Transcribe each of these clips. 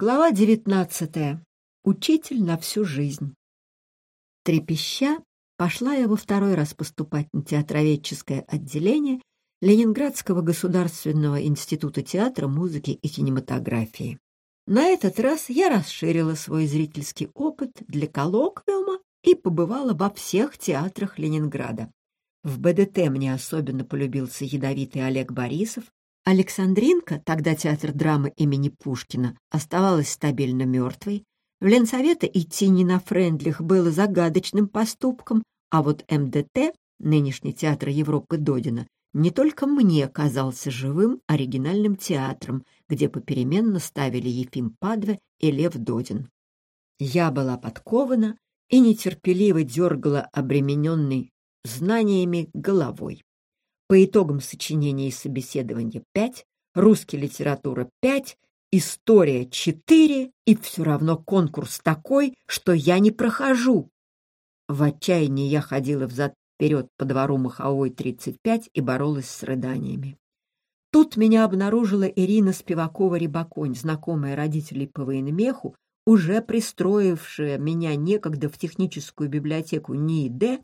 Глава девятнадцатая. Учитель на всю жизнь. Трепеща, пошла я во второй раз поступать на театроведческое отделение Ленинградского государственного института театра, музыки и кинематографии. На этот раз я расширила свой зрительский опыт для коллоквиума и побывала во всех театрах Ленинграда. В БДТ мне особенно полюбился ядовитый Олег Борисов, Александринка, тогда театр драмы имени Пушкина, оставалась стабильно мертвой. В Ленсовета идти не на френдлих было загадочным поступком, а вот МДТ, нынешний театр Европы Додина, не только мне казался живым оригинальным театром, где попеременно ставили Ефим Падве и Лев Додин. Я была подкована и нетерпеливо дергала обремененный знаниями головой. По итогам сочинения и собеседования 5, русский литература 5, история 4, и все равно конкурс такой, что я не прохожу. В отчаянии я ходила взад-вперед по двору Маховой 35 и боролась с рыданиями. Тут меня обнаружила Ирина Спивакова-Рибаконь, знакомая родителей по военмеху, уже пристроившая меня некогда в техническую библиотеку НИИД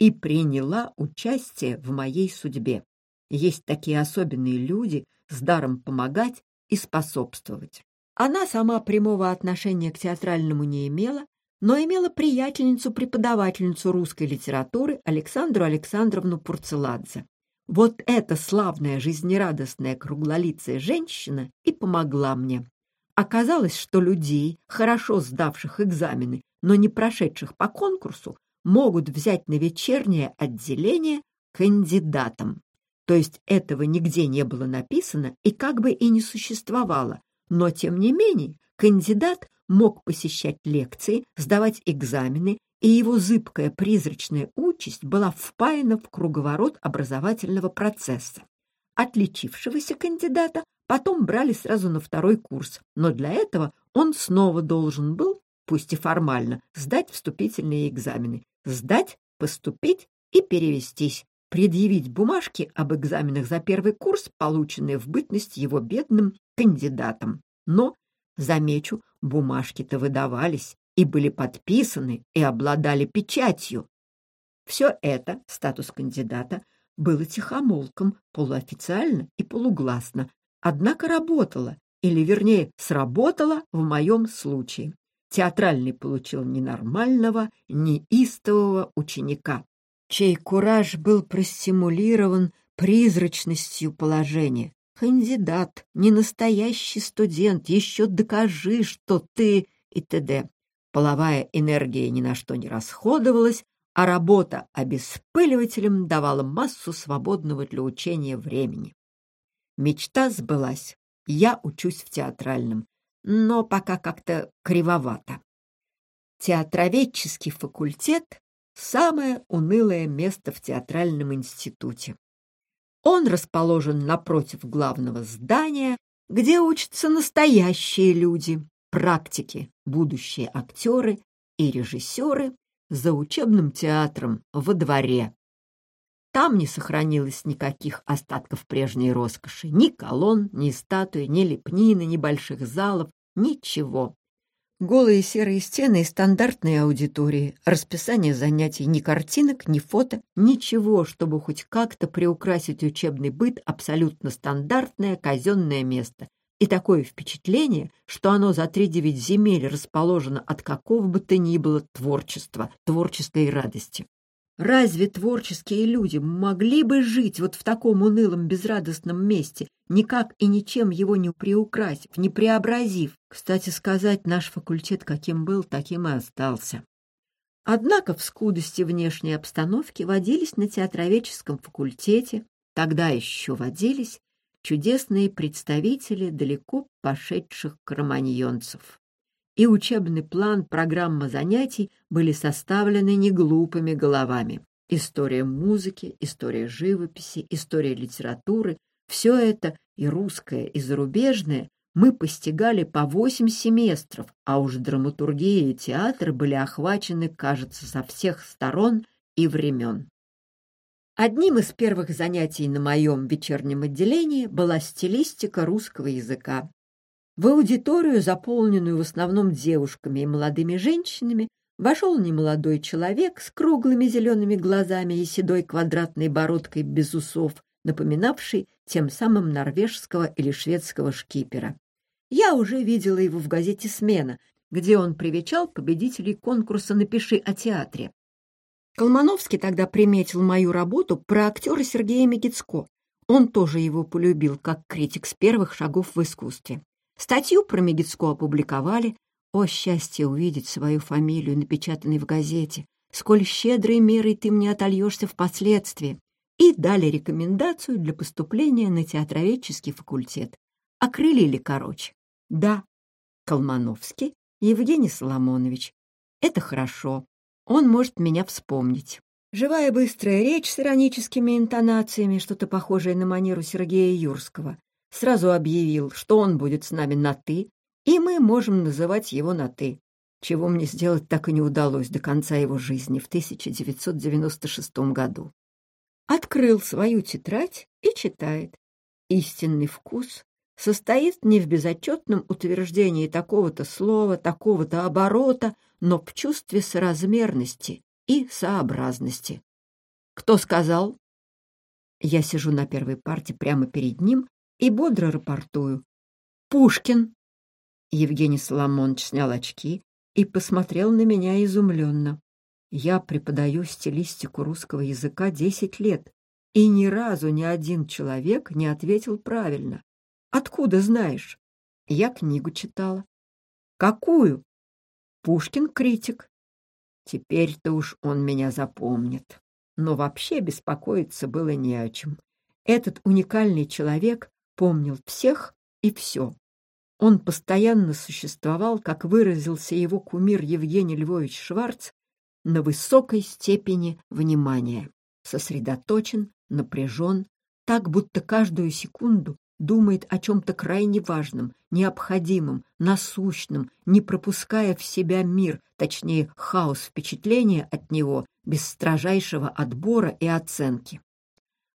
и приняла участие в моей судьбе. Есть такие особенные люди с даром помогать и способствовать. Она сама прямого отношения к театральному не имела, но имела приятельницу-преподавательницу русской литературы Александру Александровну Пурцеладзе. Вот эта славная, жизнерадостная, круглолицая женщина и помогла мне. Оказалось, что людей, хорошо сдавших экзамены, но не прошедших по конкурсу, могут взять на вечернее отделение кандидатом. То есть этого нигде не было написано и как бы и не существовало, но тем не менее кандидат мог посещать лекции, сдавать экзамены, и его зыбкая призрачная участь была впаяна в круговорот образовательного процесса. Отличившегося кандидата потом брали сразу на второй курс, но для этого он снова должен был, пусть и формально, сдать вступительные экзамены, сдать, поступить и перевестись, предъявить бумажки об экзаменах за первый курс, полученные в бытность его бедным кандидатом. Но, замечу, бумажки-то выдавались и были подписаны и обладали печатью. Все это, статус кандидата, было тихомолком, полуофициально и полугласно, однако работало, или, вернее, сработало в моем случае. Театральный получил ненормального, неистового ученика, чей кураж был простимулирован призрачностью положения. Кандидат, не настоящий студент, еще докажи, что ты и т.д. Половая энергия ни на что не расходовалась, а работа обеспыливателем давала массу свободного для учения времени. Мечта сбылась. Я учусь в театральном но пока как-то кривовато. Театроведческий факультет — самое унылое место в театральном институте. Он расположен напротив главного здания, где учатся настоящие люди, практики, будущие актеры и режиссеры за учебным театром во дворе. Там не сохранилось никаких остатков прежней роскоши. Ни колонн, ни статуи, ни лепнины, ни больших залов, ничего. Голые серые стены и стандартные аудитории, расписание занятий, ни картинок, ни фото, ничего, чтобы хоть как-то приукрасить учебный быт, абсолютно стандартное казенное место. И такое впечатление, что оно за три девять земель расположено от какого бы то ни было творчества, творческой радости. Разве творческие люди могли бы жить вот в таком унылом безрадостном месте, никак и ничем его не приукрасив, не преобразив? Кстати сказать, наш факультет каким был, таким и остался. Однако в скудости внешней обстановки водились на театроведческом факультете, тогда еще водились, чудесные представители далеко пошедших кроманьонцев и учебный план, программа занятий были составлены неглупыми головами. История музыки, история живописи, история литературы — все это, и русское, и зарубежное, мы постигали по восемь семестров, а уж драматургия и театр были охвачены, кажется, со всех сторон и времен. Одним из первых занятий на моем вечернем отделении была стилистика русского языка. В аудиторию, заполненную в основном девушками и молодыми женщинами, вошел немолодой человек с круглыми зелеными глазами и седой квадратной бородкой без усов, напоминавший тем самым норвежского или шведского шкипера. Я уже видела его в газете «Смена», где он привечал победителей конкурса «Напиши о театре». Колмановский тогда приметил мою работу про актера Сергея Мегицко. Он тоже его полюбил как критик с первых шагов в искусстве. Статью про Мегицко опубликовали. О, счастье увидеть свою фамилию, напечатанной в газете! Сколь щедрой мерой ты мне отольешься впоследствии! И дали рекомендацию для поступления на театроведческий факультет. Окрылили короче. Да, Колмановский Евгений Соломонович. Это хорошо. Он может меня вспомнить. Живая быстрая речь с ироническими интонациями, что-то похожее на манеру Сергея Юрского. Сразу объявил, что он будет с нами на «ты», и мы можем называть его на «ты», чего мне сделать так и не удалось до конца его жизни в 1996 году. Открыл свою тетрадь и читает. Истинный вкус состоит не в безотчетном утверждении такого-то слова, такого-то оборота, но в чувстве соразмерности и сообразности. Кто сказал? Я сижу на первой парте прямо перед ним и бодро рапортую. Пушкин. Евгений Соломонович снял очки и посмотрел на меня изумленно. Я преподаю стилистику русского языка десять лет, и ни разу ни один человек не ответил правильно. Откуда знаешь? Я книгу читала. Какую? Пушкин критик. Теперь-то уж он меня запомнит. Но вообще беспокоиться было не о чем. Этот уникальный человек помнил всех и все. Он постоянно существовал, как выразился его кумир Евгений Львович Шварц, на высокой степени внимания. Сосредоточен, напряжен, так, будто каждую секунду думает о чем-то крайне важном, необходимом, насущном, не пропуская в себя мир, точнее, хаос впечатления от него, без строжайшего отбора и оценки.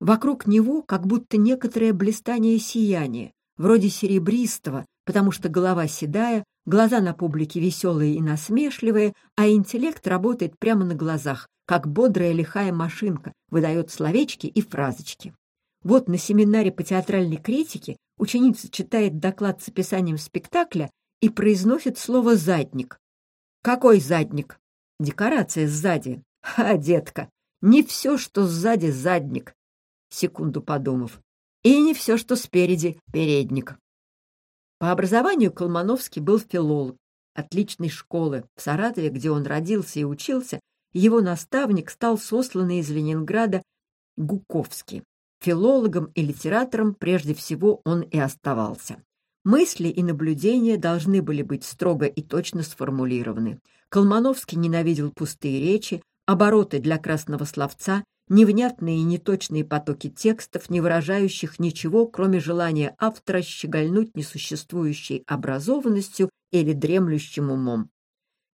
Вокруг него как будто некоторое блистание сияния, вроде серебристого, потому что голова седая, глаза на публике веселые и насмешливые, а интеллект работает прямо на глазах, как бодрая лихая машинка, выдает словечки и фразочки. Вот на семинаре по театральной критике ученица читает доклад с описанием спектакля и произносит слово «задник». Какой задник? Декорация сзади. А, детка, не все, что сзади, задник. Секунду подумав. И не все, что спереди, передник. По образованию Колмановский был филолог отличной школы. В Саратове, где он родился и учился, его наставник стал сосланный из Ленинграда Гуковский. Филологом и литератором прежде всего он и оставался. Мысли и наблюдения должны были быть строго и точно сформулированы. Колмановский ненавидел пустые речи, обороты для красного словца, невнятные и неточные потоки текстов, не выражающих ничего, кроме желания автора щегольнуть несуществующей образованностью или дремлющим умом.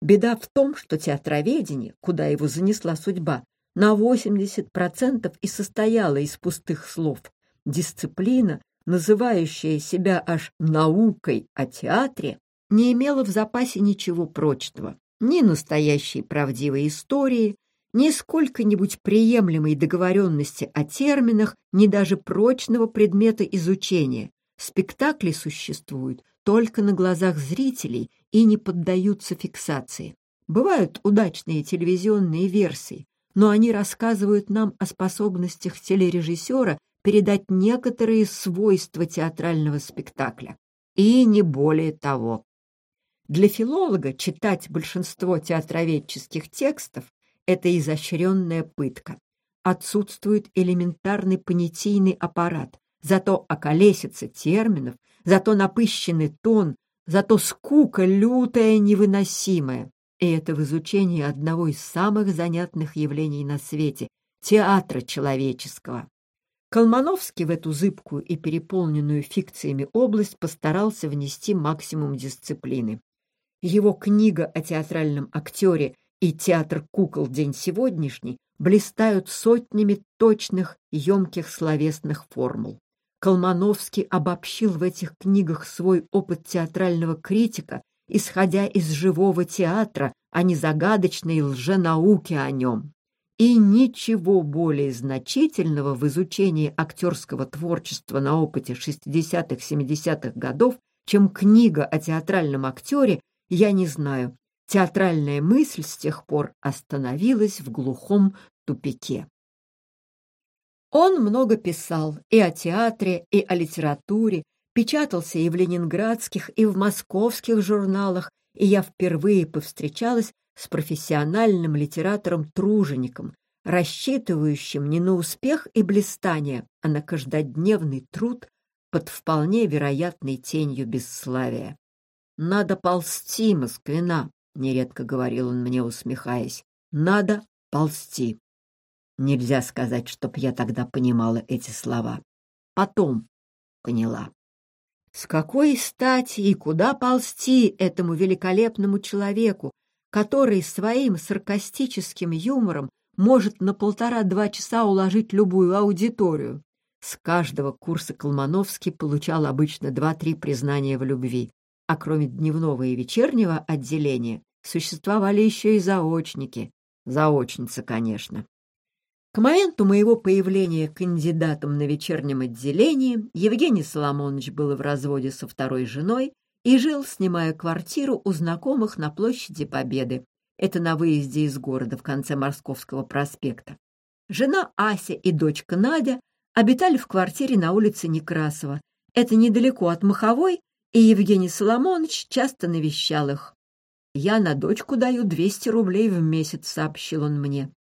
Беда в том, что театроведение, куда его занесла судьба, на 80% и состояла из пустых слов. Дисциплина, называющая себя аж наукой о театре, не имела в запасе ничего прочного, ни настоящей правдивой истории, ни сколько-нибудь приемлемой договоренности о терминах, ни даже прочного предмета изучения. Спектакли существуют только на глазах зрителей и не поддаются фиксации. Бывают удачные телевизионные версии, но они рассказывают нам о способностях телережиссера передать некоторые свойства театрального спектакля. И не более того. Для филолога читать большинство театроведческих текстов – это изощренная пытка. Отсутствует элементарный понятийный аппарат, зато околесица терминов, зато напыщенный тон, зато скука лютая, невыносимая. И это в изучении одного из самых занятных явлений на свете — театра человеческого. Колмановский в эту зыбкую и переполненную фикциями область постарался внести максимум дисциплины. Его книга о театральном актере и театр кукол «День сегодняшний» блистают сотнями точных, емких словесных формул. Колмановский обобщил в этих книгах свой опыт театрального критика, исходя из живого театра, а не загадочной лженауки о нем. И ничего более значительного в изучении актерского творчества на опыте 60-70-х годов, чем книга о театральном актере, я не знаю. Театральная мысль с тех пор остановилась в глухом тупике. Он много писал и о театре, и о литературе, печатался и в ленинградских, и в московских журналах, и я впервые повстречалась с профессиональным литератором-тружеником, рассчитывающим не на успех и блистание, а на каждодневный труд под вполне вероятной тенью бесславия. «Надо ползти, Москвина», — нередко говорил он мне, усмехаясь. «Надо ползти». Нельзя сказать, чтоб я тогда понимала эти слова. Потом поняла. С какой стати и куда ползти этому великолепному человеку, который своим саркастическим юмором может на полтора-два часа уложить любую аудиторию? С каждого курса Колмановский получал обычно два-три признания в любви, а кроме дневного и вечернего отделения существовали еще и заочники. Заочница, конечно. К моменту моего появления кандидатом на вечернем отделении Евгений Соломонович был в разводе со второй женой и жил, снимая квартиру у знакомых на площади Победы. Это на выезде из города в конце Московского проспекта. Жена Ася и дочка Надя обитали в квартире на улице Некрасова. Это недалеко от Маховой, и Евгений Соломонович часто навещал их. «Я на дочку даю 200 рублей в месяц», — сообщил он мне.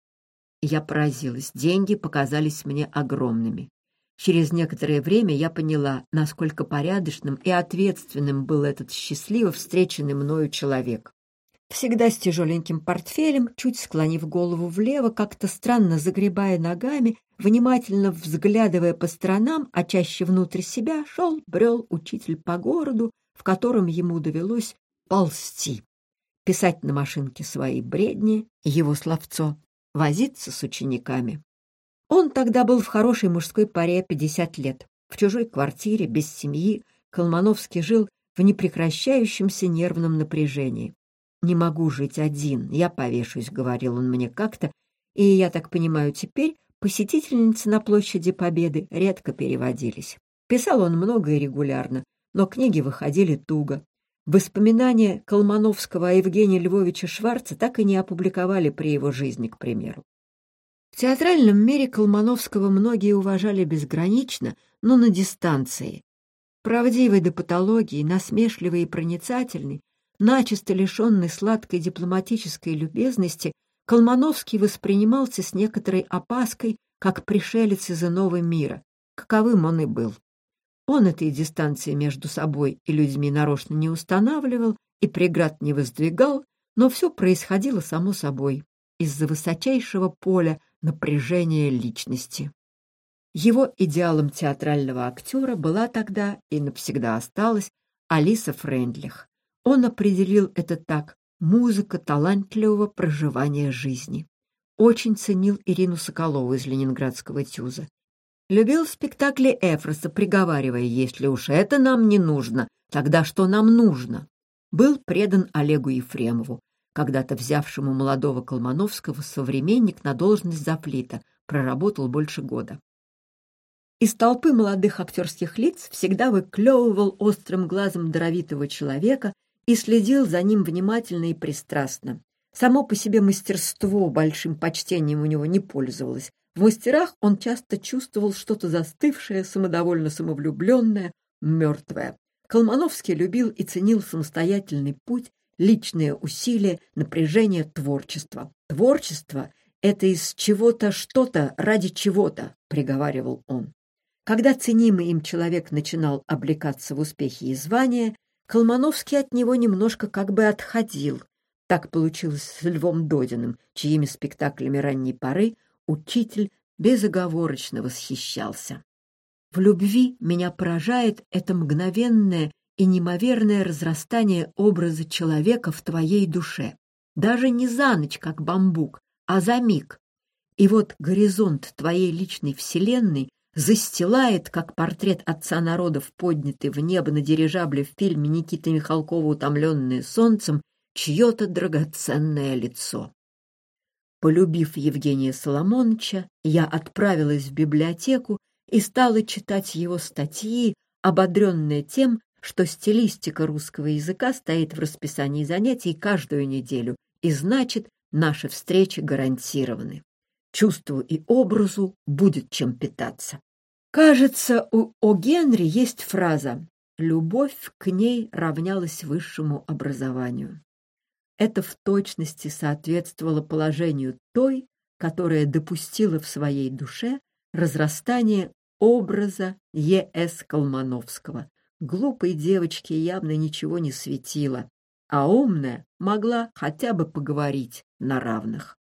Я поразилась, деньги показались мне огромными. Через некоторое время я поняла, насколько порядочным и ответственным был этот счастливо встреченный мною человек. Всегда с тяжеленьким портфелем, чуть склонив голову влево, как-то странно загребая ногами, внимательно взглядывая по сторонам, а чаще внутрь себя, шел, брел учитель по городу, в котором ему довелось ползти, писать на машинке свои бредни, его словцо, возиться с учениками. Он тогда был в хорошей мужской паре 50 лет. В чужой квартире, без семьи, Колмановский жил в непрекращающемся нервном напряжении. «Не могу жить один, я повешусь», — говорил он мне как-то, и, я так понимаю, теперь посетительницы на площади Победы редко переводились. Писал он много и регулярно, но книги выходили туго. Воспоминания Колмановского о Евгении Львовиче Шварце так и не опубликовали при его жизни, к примеру. В театральном мире Колмановского многие уважали безгранично, но на дистанции. Правдивый до патологии, насмешливый и проницательный, начисто лишенный сладкой дипломатической любезности, Колмановский воспринимался с некоторой опаской, как пришелец из иного мира, каковым он и был. Он этой дистанции между собой и людьми нарочно не устанавливал и преград не воздвигал, но все происходило само собой из-за высочайшего поля напряжения личности. Его идеалом театрального актера была тогда и навсегда осталась Алиса Френдлих. Он определил это так «музыка талантливого проживания жизни». Очень ценил Ирину Соколову из ленинградского ТЮЗа. Любил спектакли Эфроса, приговаривая, если уж это нам не нужно, тогда что нам нужно? Был предан Олегу Ефремову, когда-то взявшему молодого Колмановского современник на должность заплита, проработал больше года. Из толпы молодых актерских лиц всегда выклевывал острым глазом даровитого человека и следил за ним внимательно и пристрастно. Само по себе мастерство большим почтением у него не пользовалось, в мастерах он часто чувствовал что-то застывшее, самодовольно самовлюбленное, мертвое. Колмановский любил и ценил самостоятельный путь, личные усилия, напряжение творчества. Творчество — это из чего-то что-то ради чего-то, приговаривал он. Когда ценимый им человек начинал облекаться в успехи и звания, Колмановский от него немножко как бы отходил. Так получилось с Львом Додиным, чьими спектаклями ранней поры учитель безоговорочно восхищался. В любви меня поражает это мгновенное и неимоверное разрастание образа человека в твоей душе. Даже не за ночь, как бамбук, а за миг. И вот горизонт твоей личной вселенной застилает, как портрет отца народов, поднятый в небо на дирижабле в фильме Никиты Михалкова «Утомленные солнцем», чье-то драгоценное лицо. Полюбив Евгения Соломоновича, я отправилась в библиотеку и стала читать его статьи, ободренная тем, что стилистика русского языка стоит в расписании занятий каждую неделю, и значит, наши встречи гарантированы. Чувству и образу будет чем питаться. Кажется, у О. Генри есть фраза «любовь к ней равнялась высшему образованию». Это в точности соответствовало положению той, которая допустила в своей душе разрастание образа Е.С. Колмановского. Глупой девочке явно ничего не светило, а умная могла хотя бы поговорить на равных.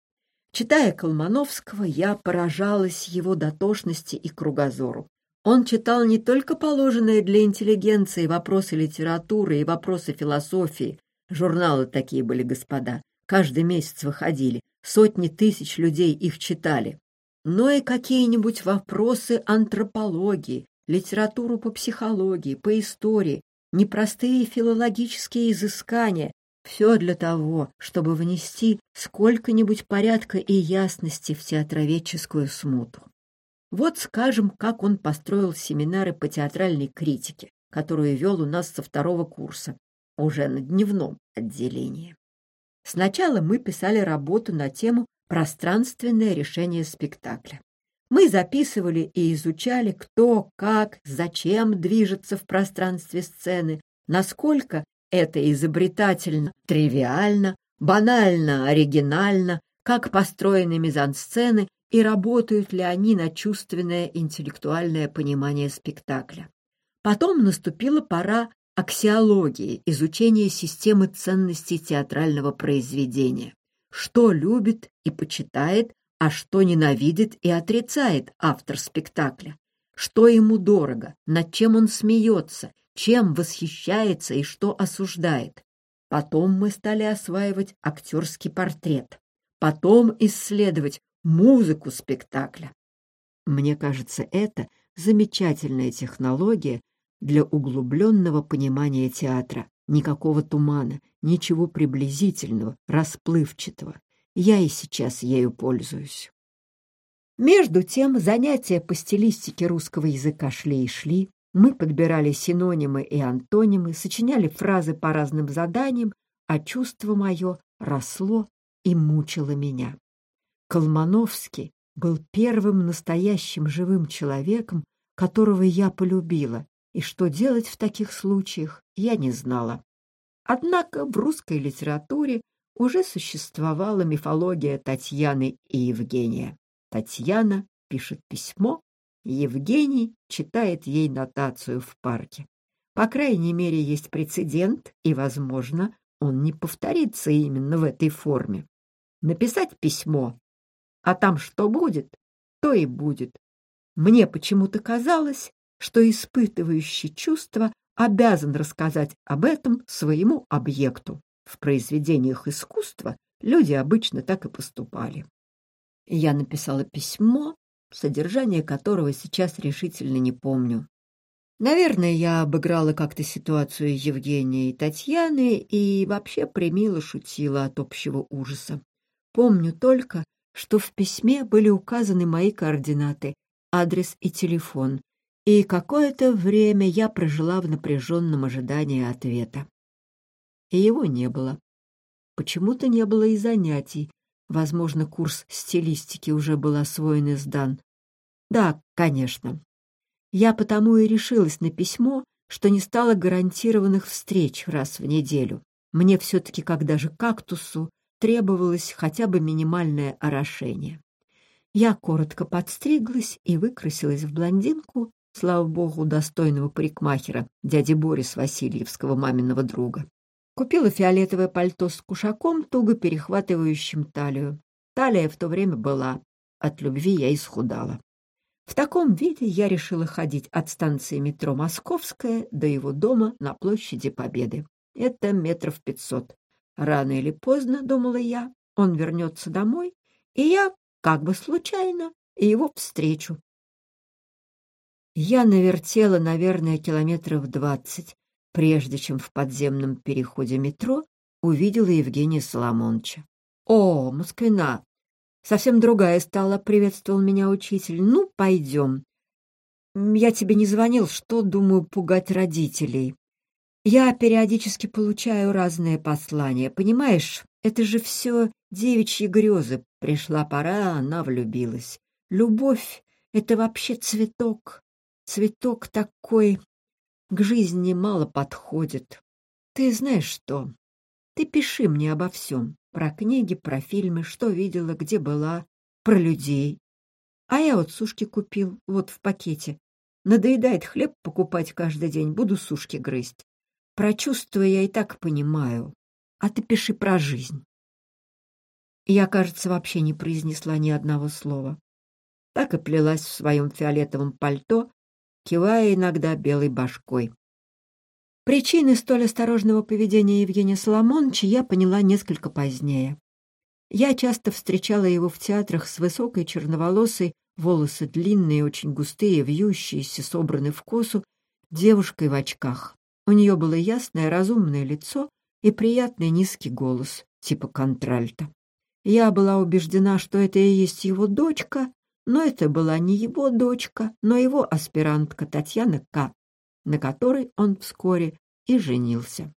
Читая Колмановского, я поражалась его дотошности и кругозору. Он читал не только положенные для интеллигенции вопросы литературы и вопросы философии, Журналы такие были, господа. Каждый месяц выходили. Сотни тысяч людей их читали. Но и какие-нибудь вопросы антропологии, литературу по психологии, по истории, непростые филологические изыскания. Все для того, чтобы внести сколько-нибудь порядка и ясности в театроведческую смуту. Вот скажем, как он построил семинары по театральной критике, которые вел у нас со второго курса уже на дневном отделении. Сначала мы писали работу на тему «Пространственное решение спектакля». Мы записывали и изучали, кто, как, зачем движется в пространстве сцены, насколько это изобретательно, тривиально, банально, оригинально, как построены мизансцены и работают ли они на чувственное интеллектуальное понимание спектакля. Потом наступила пора аксиологии, изучение системы ценностей театрального произведения, что любит и почитает, а что ненавидит и отрицает автор спектакля, что ему дорого, над чем он смеется, чем восхищается и что осуждает. Потом мы стали осваивать актерский портрет, потом исследовать музыку спектакля. Мне кажется, это замечательная технология, для углубленного понимания театра. Никакого тумана, ничего приблизительного, расплывчатого. Я и сейчас ею пользуюсь. Между тем занятия по стилистике русского языка шли и шли. Мы подбирали синонимы и антонимы, сочиняли фразы по разным заданиям, а чувство мое росло и мучило меня. Колмановский был первым настоящим живым человеком, которого я полюбила, и что делать в таких случаях, я не знала. Однако в русской литературе уже существовала мифология Татьяны и Евгения. Татьяна пишет письмо, Евгений читает ей нотацию в парке. По крайней мере, есть прецедент, и, возможно, он не повторится именно в этой форме. Написать письмо, а там что будет, то и будет. Мне почему-то казалось, что испытывающий чувство обязан рассказать об этом своему объекту. В произведениях искусства люди обычно так и поступали. Я написала письмо, содержание которого сейчас решительно не помню. Наверное, я обыграла как-то ситуацию Евгения и Татьяны и вообще примило шутила от общего ужаса. Помню только, что в письме были указаны мои координаты, адрес и телефон, и какое-то время я прожила в напряженном ожидании ответа. И его не было. Почему-то не было и занятий. Возможно, курс стилистики уже был освоен и сдан. Да, конечно. Я потому и решилась на письмо, что не стало гарантированных встреч раз в неделю. Мне все-таки, как даже кактусу, требовалось хотя бы минимальное орошение. Я коротко подстриглась и выкрасилась в блондинку, слава богу, достойного парикмахера, дяди Борис Васильевского, маминого друга. Купила фиолетовое пальто с кушаком, туго перехватывающим талию. Талия в то время была. От любви я исхудала. В таком виде я решила ходить от станции метро «Московская» до его дома на площади Победы. Это метров пятьсот. Рано или поздно, думала я, он вернется домой, и я, как бы случайно, его встречу. Я навертела, наверное, километров двадцать, прежде чем в подземном переходе метро увидела Евгения Соломоновича. «О, Москвина! Совсем другая стала», — приветствовал меня учитель. «Ну, пойдем. Я тебе не звонил, что, думаю, пугать родителей. Я периодически получаю разные послания. Понимаешь, это же все девичьи грезы. Пришла пора, она влюбилась. Любовь — это вообще цветок. Цветок такой к жизни мало подходит. Ты знаешь что? Ты пиши мне обо всем. Про книги, про фильмы, что видела, где была, про людей. А я вот сушки купил, вот в пакете. Надоедает хлеб покупать каждый день, буду сушки грызть. Про чувства я и так понимаю. А ты пиши про жизнь. Я, кажется, вообще не произнесла ни одного слова. Так и плелась в своем фиолетовом пальто, кивая иногда белой башкой. Причины столь осторожного поведения Евгения Соломоновича я поняла несколько позднее. Я часто встречала его в театрах с высокой черноволосой, волосы длинные, очень густые, вьющиеся, собраны в косу, девушкой в очках. У нее было ясное, разумное лицо и приятный низкий голос, типа контральта. Я была убеждена, что это и есть его дочка, но это была не его дочка, но его аспирантка Татьяна К., на которой он вскоре и женился.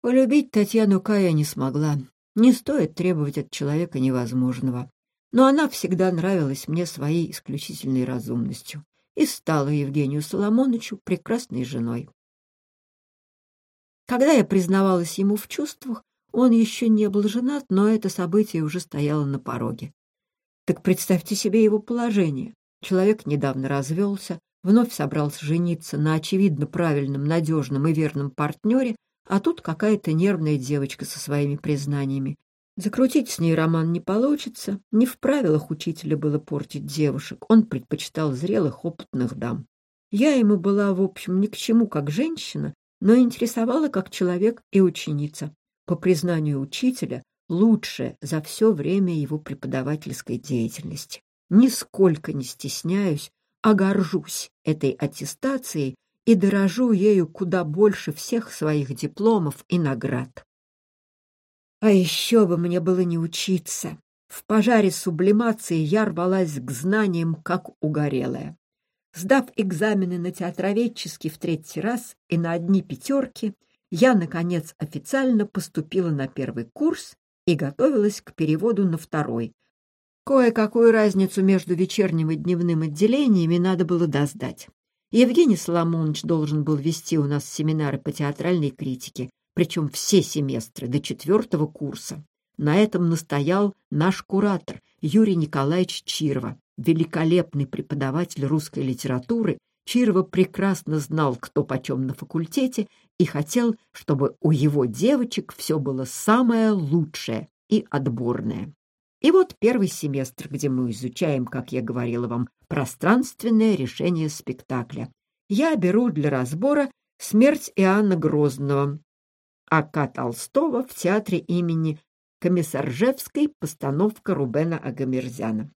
Полюбить Татьяну К. я не смогла. Не стоит требовать от человека невозможного. Но она всегда нравилась мне своей исключительной разумностью и стала Евгению Соломоновичу прекрасной женой. Когда я признавалась ему в чувствах, он еще не был женат, но это событие уже стояло на пороге. Так представьте себе его положение. Человек недавно развелся, вновь собрался жениться на очевидно правильном, надежном и верном партнере, а тут какая-то нервная девочка со своими признаниями. Закрутить с ней роман не получится, не в правилах учителя было портить девушек, он предпочитал зрелых, опытных дам. Я ему была, в общем, ни к чему как женщина, но интересовала как человек и ученица. По признанию учителя, лучшее за все время его преподавательской деятельности. Нисколько не стесняюсь, а горжусь этой аттестацией и дорожу ею куда больше всех своих дипломов и наград. А еще бы мне было не учиться. В пожаре сублимации я рвалась к знаниям, как угорелая. Сдав экзамены на театроведческий в третий раз и на одни пятерки, я, наконец, официально поступила на первый курс и готовилась к переводу на второй. Кое-какую разницу между вечерним и дневным отделениями надо было доздать. Евгений Соломонович должен был вести у нас семинары по театральной критике, причем все семестры до четвертого курса. На этом настоял наш куратор Юрий Николаевич Чирова, великолепный преподаватель русской литературы. Чирова прекрасно знал, кто почем на факультете, и хотел, чтобы у его девочек все было самое лучшее и отборное. И вот первый семестр, где мы изучаем, как я говорила вам, пространственное решение спектакля. Я беру для разбора «Смерть Иоанна Грозного» А.К. Толстого в театре имени Комиссаржевской постановка Рубена Агамерзяна.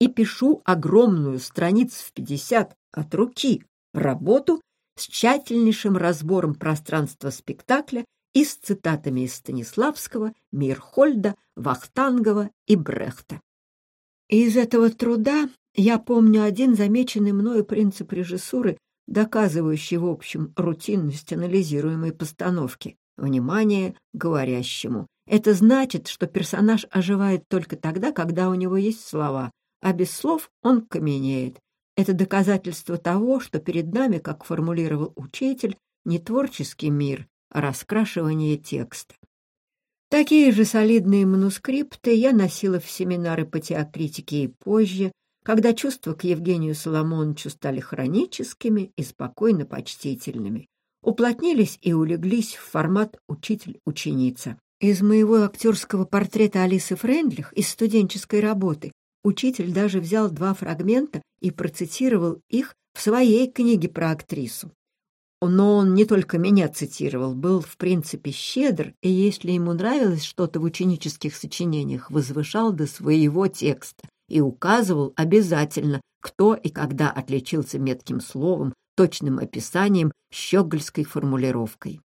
И пишу огромную страниц в 50 от руки работу с тщательнейшим разбором пространства спектакля и с цитатами из Станиславского, Мирхольда, Вахтангова и Брехта. Из этого труда я помню один замеченный мною принцип режиссуры, доказывающий, в общем, рутинность анализируемой постановки. Внимание говорящему. Это значит, что персонаж оживает только тогда, когда у него есть слова, а без слов он каменеет. Это доказательство того, что перед нами, как формулировал учитель, не творческий мир, а раскрашивание текста. Такие же солидные манускрипты я носила в семинары по теокритике и позже, когда чувства к Евгению Соломоновичу стали хроническими и спокойно почтительными, уплотнились и улеглись в формат «учитель-ученица». Из моего актерского портрета Алисы Френдлих из студенческой работы учитель даже взял два фрагмента и процитировал их в своей книге про актрису. Но он не только меня цитировал, был в принципе щедр, и если ему нравилось что-то в ученических сочинениях, возвышал до своего текста и указывал обязательно, кто и когда отличился метким словом, точным описанием, щегольской формулировкой.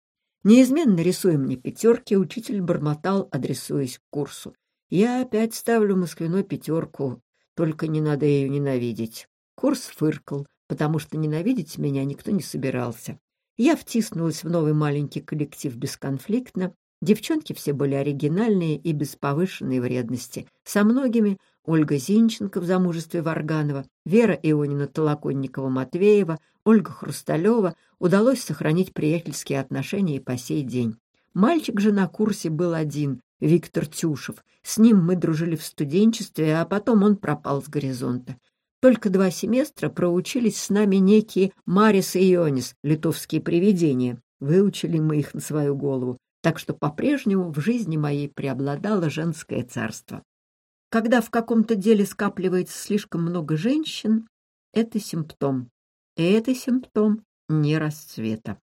Неизменно рисуя мне пятерки, учитель бормотал, адресуясь к курсу. «Я опять ставлю Москвиной пятерку, только не надо ее ненавидеть». Курс фыркал, потому что ненавидеть меня никто не собирался. Я втиснулась в новый маленький коллектив бесконфликтно. Девчонки все были оригинальные и без повышенной вредности. Со многими Ольга Зинченко в замужестве Варганова, Вера Ионина Толоконникова-Матвеева, Ольга Хрусталева удалось сохранить приятельские отношения и по сей день. Мальчик же на курсе был один, Виктор Тюшев. С ним мы дружили в студенчестве, а потом он пропал с горизонта. Только два семестра проучились с нами некие Марис и Ионис, литовские привидения. Выучили мы их на свою голову, так что по-прежнему в жизни моей преобладало женское царство. Когда в каком-то деле скапливается слишком много женщин, это симптом. И это симптом не расцвета.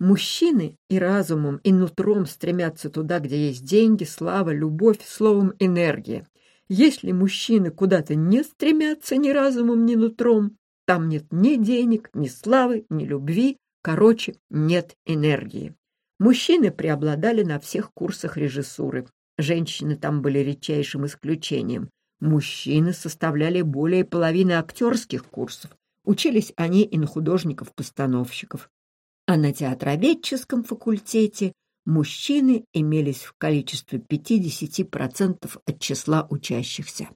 Мужчины и разумом, и нутром стремятся туда, где есть деньги, слава, любовь, словом, энергия. Если мужчины куда-то не стремятся ни разумом, ни нутром, там нет ни денег, ни славы, ни любви, короче, нет энергии. Мужчины преобладали на всех курсах режиссуры. Женщины там были редчайшим исключением. Мужчины составляли более половины актерских курсов. Учились они и на художников-постановщиков. А на театроведческом факультете мужчины имелись в количестве 50% от числа учащихся.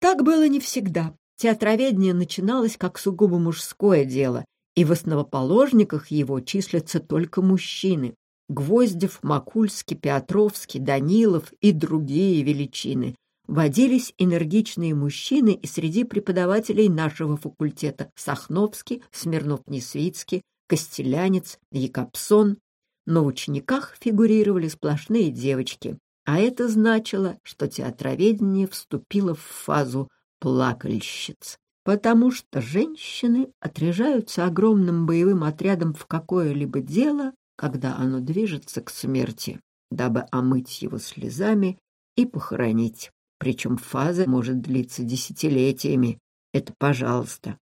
Так было не всегда. Театроведение начиналось как сугубо мужское дело, и в основоположниках его числятся только мужчины. Гвоздев, Макульский, Петровский, Данилов и другие величины. Водились энергичные мужчины и среди преподавателей нашего факультета Сахновский, Смирнов-Несвицкий, Костелянец, Якобсон, на учениках фигурировали сплошные девочки, а это значило, что театроведение вступило в фазу плакальщиц, потому что женщины отряжаются огромным боевым отрядом в какое-либо дело, когда оно движется к смерти, дабы омыть его слезами и похоронить. Причем фаза может длиться десятилетиями. Это пожалуйста.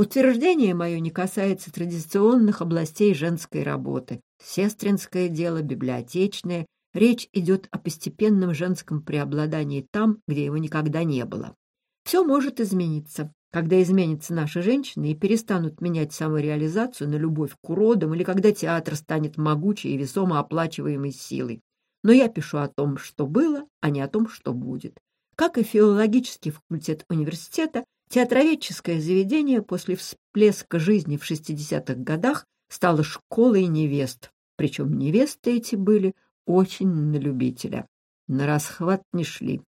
Утверждение мое не касается традиционных областей женской работы. Сестринское дело, библиотечное. Речь идет о постепенном женском преобладании там, где его никогда не было. Все может измениться. Когда изменятся наши женщины и перестанут менять самореализацию на любовь к уродам, или когда театр станет могучей и весомо оплачиваемой силой. Но я пишу о том, что было, а не о том, что будет. Как и филологический факультет университета, Театроведческое заведение после всплеска жизни в 60-х годах стало школой невест, причем невесты эти были очень на любителя. На расхват не шли.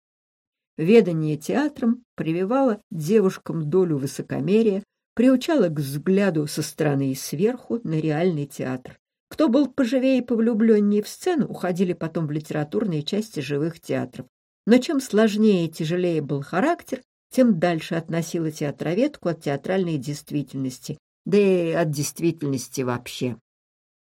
Ведание театром прививало девушкам долю высокомерия, приучало к взгляду со стороны и сверху на реальный театр. Кто был поживее и повлюбленнее в сцену, уходили потом в литературные части живых театров. Но чем сложнее и тяжелее был характер, тем дальше относила театроведку от театральной действительности, да и от действительности вообще.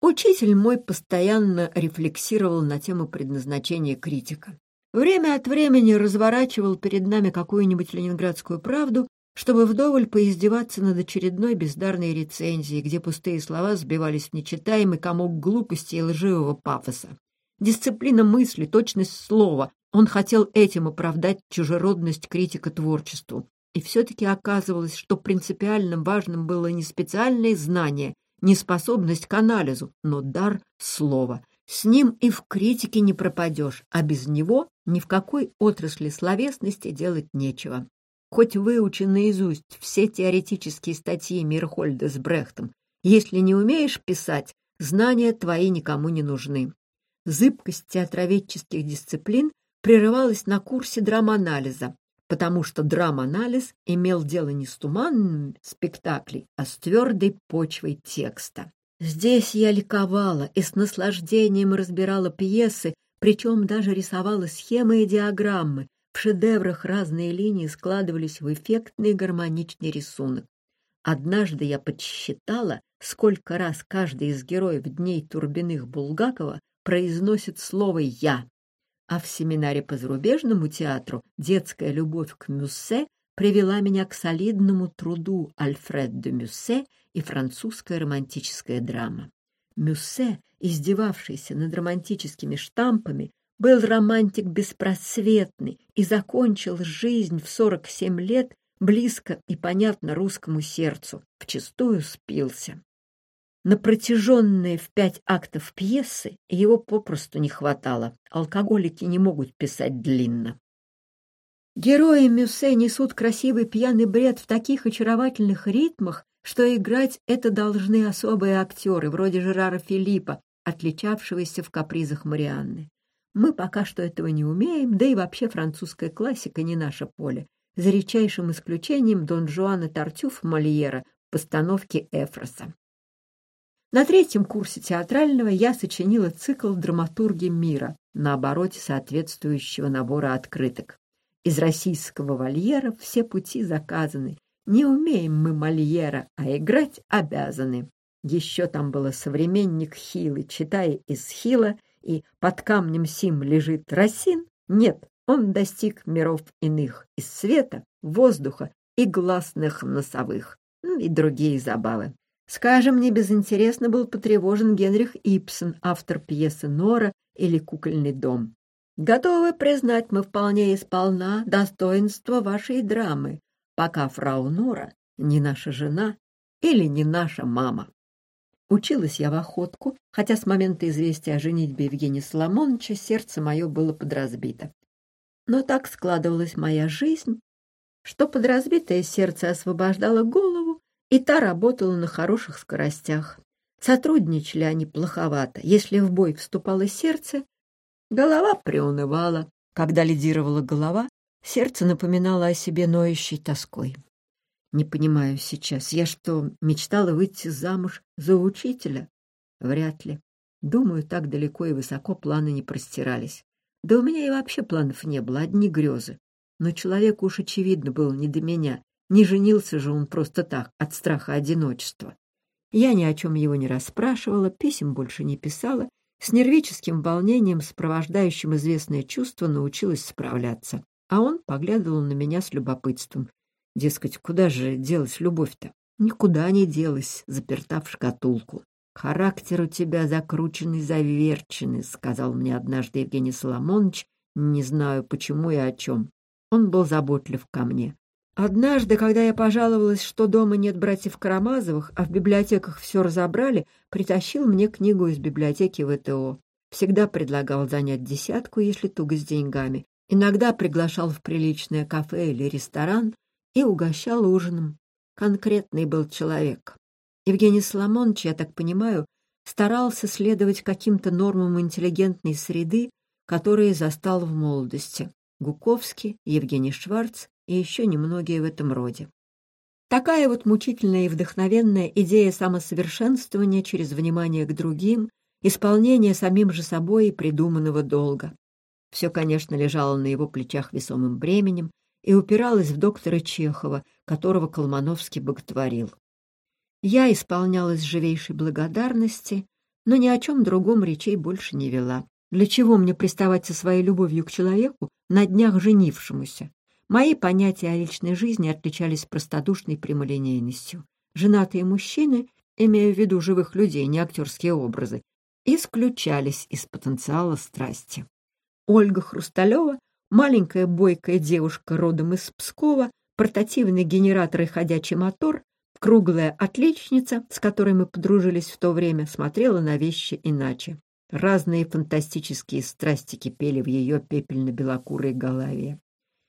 Учитель мой постоянно рефлексировал на тему предназначения критика. Время от времени разворачивал перед нами какую-нибудь ленинградскую правду, чтобы вдоволь поиздеваться над очередной бездарной рецензией, где пустые слова сбивались в нечитаемый комок глупости и лживого пафоса. Дисциплина мысли, точность слова, он хотел этим оправдать чужеродность критика творчеству. И все-таки оказывалось, что принципиальным важным было не специальное знание, не способность к анализу, но дар слова. С ним и в критике не пропадешь, а без него ни в какой отрасли словесности делать нечего. Хоть выучи наизусть все теоретические статьи Мирхольда с Брехтом, если не умеешь писать, знания твои никому не нужны. Зыбкость театроведческих дисциплин прерывалась на курсе драманализа, потому что драманализ имел дело не с туманным спектаклей, а с твердой почвой текста. Здесь я ликовала и с наслаждением разбирала пьесы, причем даже рисовала схемы и диаграммы. В шедеврах разные линии складывались в эффектный гармоничный рисунок. Однажды я подсчитала, сколько раз каждый из героев дней Турбиных Булгакова произносит слово «я» а в семинаре по зарубежному театру «Детская любовь к Мюссе» привела меня к солидному труду Альфред де Мюссе и французская романтическая драма. Мюссе, издевавшийся над романтическими штампами, был романтик беспросветный и закончил жизнь в 47 лет близко и понятно русскому сердцу, вчистую спился. На протяженные в пять актов пьесы его попросту не хватало. Алкоголики не могут писать длинно. Герои Мюссе несут красивый пьяный бред в таких очаровательных ритмах, что играть это должны особые актеры, вроде Жерара Филиппа, отличавшегося в капризах Марианны. Мы пока что этого не умеем, да и вообще французская классика не наше поле, за редчайшим исключением Дон Жуана Тартюф Мольера в постановке Эфроса. На третьем курсе театрального я сочинила цикл «Драматурги мира» на обороте соответствующего набора открыток. Из российского вольера все пути заказаны. Не умеем мы Мольера, а играть обязаны. Еще там было современник Хилы, читая из Хила и под камнем сим лежит Росин, нет, он достиг миров иных, из света, воздуха и гласных носовых, и другие забавы. Скажем, не безинтересно был потревожен Генрих Ипсон, автор пьесы «Нора» или «Кукольный дом». Готовы признать мы вполне исполна достоинство вашей драмы, пока фрау Нора не наша жена или не наша мама. Училась я в охотку, хотя с момента известия о женитьбе Евгения Соломоновича сердце мое было подразбито. Но так складывалась моя жизнь, что подразбитое сердце освобождало голову, и та работала на хороших скоростях. Сотрудничали они плоховато. Если в бой вступало сердце, голова приунывала. Когда лидировала голова, сердце напоминало о себе ноющей тоской. Не понимаю сейчас, я что, мечтала выйти замуж за учителя? Вряд ли. Думаю, так далеко и высоко планы не простирались. Да у меня и вообще планов не было, одни грезы. Но человеку уж очевидно было не до меня. Не женился же он просто так, от страха одиночества. Я ни о чем его не расспрашивала, писем больше не писала, с нервическим волнением, сопровождающим известное чувство, научилась справляться. А он поглядывал на меня с любопытством. Дескать, куда же делась любовь-то? Никуда не делась, заперта в шкатулку. «Характер у тебя закрученный, заверченный», — сказал мне однажды Евгений Соломонович, не знаю почему и о чем. Он был заботлив ко мне. Однажды, когда я пожаловалась, что дома нет братьев Карамазовых, а в библиотеках все разобрали, притащил мне книгу из библиотеки ВТО. Всегда предлагал занять десятку, если туго с деньгами. Иногда приглашал в приличное кафе или ресторан, и угощал ужином. Конкретный был человек. Евгений Соломонович, я так понимаю, старался следовать каким-то нормам интеллигентной среды, которые застал в молодости. Гуковский, Евгений Шварц и еще немногие в этом роде. Такая вот мучительная и вдохновенная идея самосовершенствования через внимание к другим, исполнение самим же собой придуманного долга. Все, конечно, лежало на его плечах весомым бременем, и упиралась в доктора Чехова, которого Колмановский боготворил. Я исполнялась живейшей благодарности, но ни о чем другом речей больше не вела. Для чего мне приставать со своей любовью к человеку, на днях женившемуся? Мои понятия о личной жизни отличались простодушной прямолинейностью. Женатые мужчины, имея в виду живых людей, не актерские образы, исключались из потенциала страсти. Ольга Хрусталева Маленькая бойкая девушка родом из Пскова, портативный генератор и ходячий мотор, круглая отличница, с которой мы подружились в то время, смотрела на вещи иначе. Разные фантастические страсти кипели в ее пепельно-белокурой голове.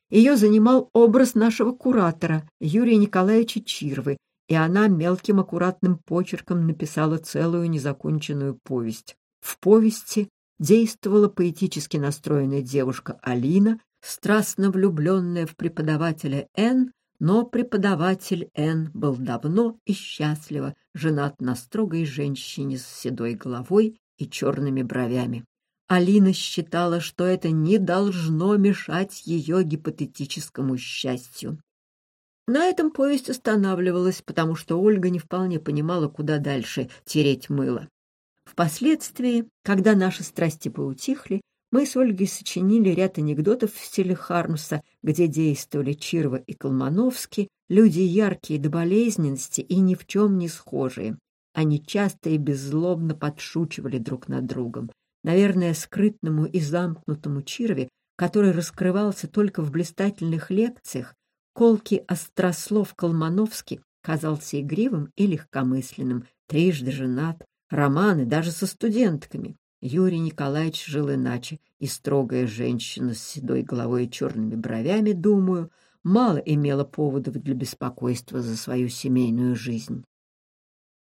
Ее занимал образ нашего куратора, Юрия Николаевича Чирвы, и она мелким аккуратным почерком написала целую незаконченную повесть. В повести действовала поэтически настроенная девушка Алина, страстно влюбленная в преподавателя Н, но преподаватель Н был давно и счастливо женат на строгой женщине с седой головой и черными бровями. Алина считала, что это не должно мешать ее гипотетическому счастью. На этом повесть останавливалась, потому что Ольга не вполне понимала, куда дальше тереть мыло. Впоследствии, когда наши страсти поутихли, мы с Ольгой сочинили ряд анекдотов в стиле Хармса, где действовали Чирва и Колмановский, люди яркие до болезненности и ни в чем не схожие. Они часто и беззлобно подшучивали друг над другом. Наверное, скрытному и замкнутому Чирве, который раскрывался только в блистательных лекциях, колкий острослов Колмановский казался игривым и легкомысленным, трижды женат, романы даже со студентками. Юрий Николаевич жил иначе, и строгая женщина с седой головой и черными бровями, думаю, мало имела поводов для беспокойства за свою семейную жизнь.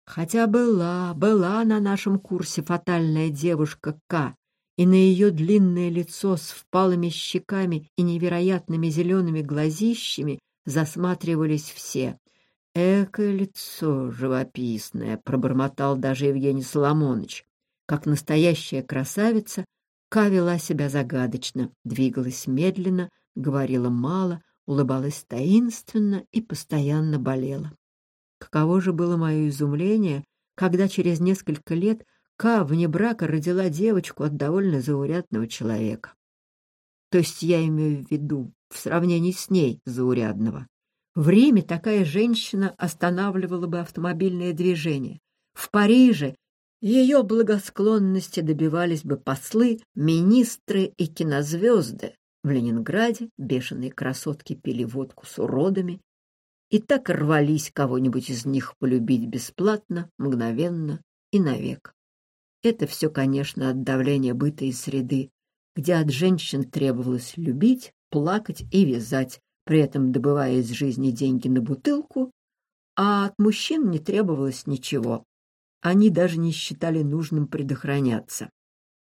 Хотя была, была на нашем курсе фатальная девушка К, и на ее длинное лицо с впалыми щеками и невероятными зелеными глазищами засматривались все. «Экое лицо живописное», — пробормотал даже Евгений Соломонович. Как настоящая красавица, Ка вела себя загадочно, двигалась медленно, говорила мало, улыбалась таинственно и постоянно болела. Каково же было мое изумление, когда через несколько лет Ка вне брака родила девочку от довольно заурядного человека. То есть я имею в виду, в сравнении с ней, заурядного. В Риме такая женщина останавливала бы автомобильное движение. В Париже ее благосклонности добивались бы послы, министры и кинозвезды. В Ленинграде бешеные красотки пили водку с уродами и так рвались кого-нибудь из них полюбить бесплатно, мгновенно и навек. Это все, конечно, от давления быта и среды, где от женщин требовалось любить, плакать и вязать, при этом добывая из жизни деньги на бутылку, а от мужчин не требовалось ничего, они даже не считали нужным предохраняться.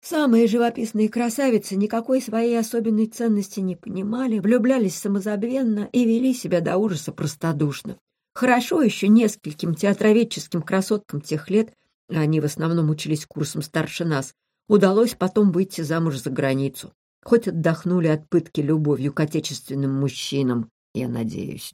Самые живописные красавицы никакой своей особенной ценности не понимали, влюблялись самозабвенно и вели себя до ужаса простодушно. Хорошо еще нескольким театроведческим красоткам тех лет, они в основном учились курсом старше нас, удалось потом выйти замуж за границу. Хоть отдохнули от пытки любовью к отечественным мужчинам, я надеюсь.